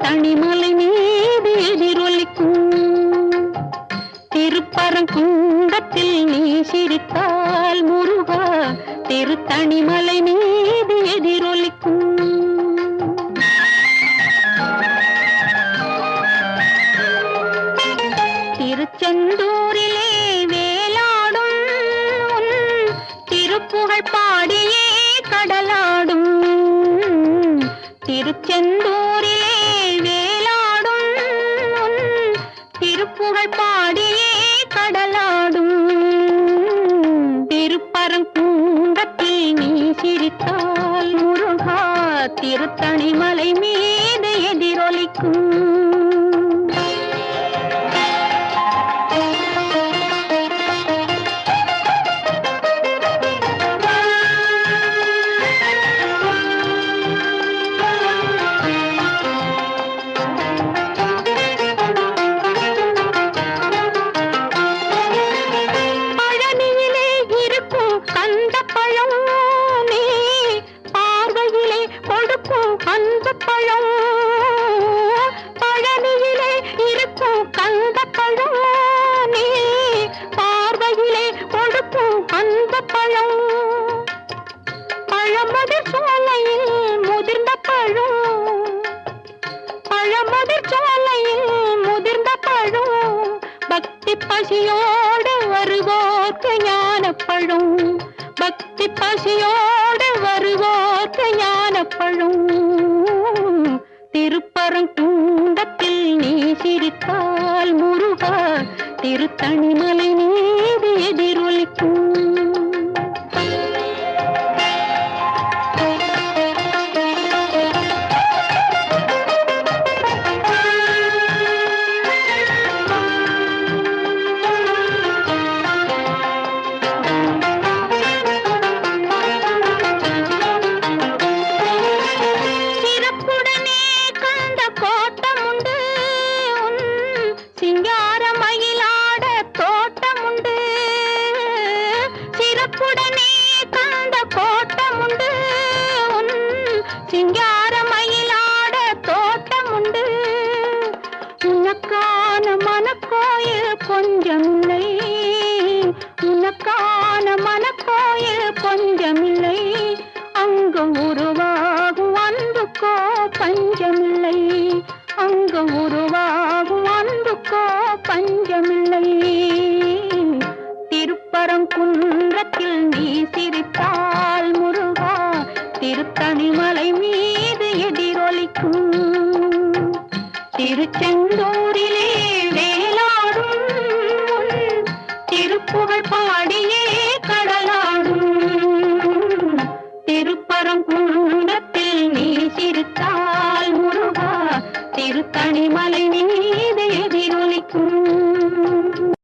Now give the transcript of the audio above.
தனிமலை மீது எதிரொலிக்கும். திருப்பரங்குன்றத்தில் நீ சிரித்தால் முருகா திருத்தணிமலை மீது எதிரொலிக்கும். திருச்செந்தூரிலே வேலாடும் திருப்புகழ் பாடியே கடலாடும். திருச்செந்தூரிலே வேலாடும் உன் திருப்புகழ் பாடியே கடலாடும். திருப்பரங்குன்றத்தில் நீ சிரித்தால் முருகா திருத்தணிமலை மீது எதிரொலிக்கும். பழம். பழமுதிர் சோலையில் முதிர்ந்த பழம். பழமுதிர் சோலையில் முதிர்ந்த பழம். பக்தி பசியோடு வருவோர்க்கு பழம் பக்தி பசியோடு வருவோர்க்கு பழம் திருப்பரங்குன்றத்தில் நீ சிரித்தால் முருகா திருத்தணிமலை நீதி எதிரொலிக்கும். சிறப்புடனே கண்ட கோட்டம் உன் சிங்கார மயிலாட தோட்டம் உனக்கான மனக்கோயில் தனிமலை மீது எதிரொலிக்கும். திருச்செந்தூரிலே வேலாடும். திருப்புகழ் பாடியே கடலாடும். திருப்பரங்குன்றத்தில் நீ சிரித்தால் முருகா திருத்தணிமலை நீ